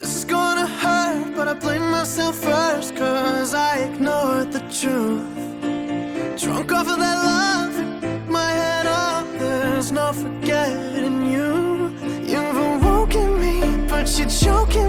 This is gonna hurt, but I blame myself first, cause I ignored the truth. Drunk off of that love, my head up, there's no forgetting you. You've awoken me, but you're choking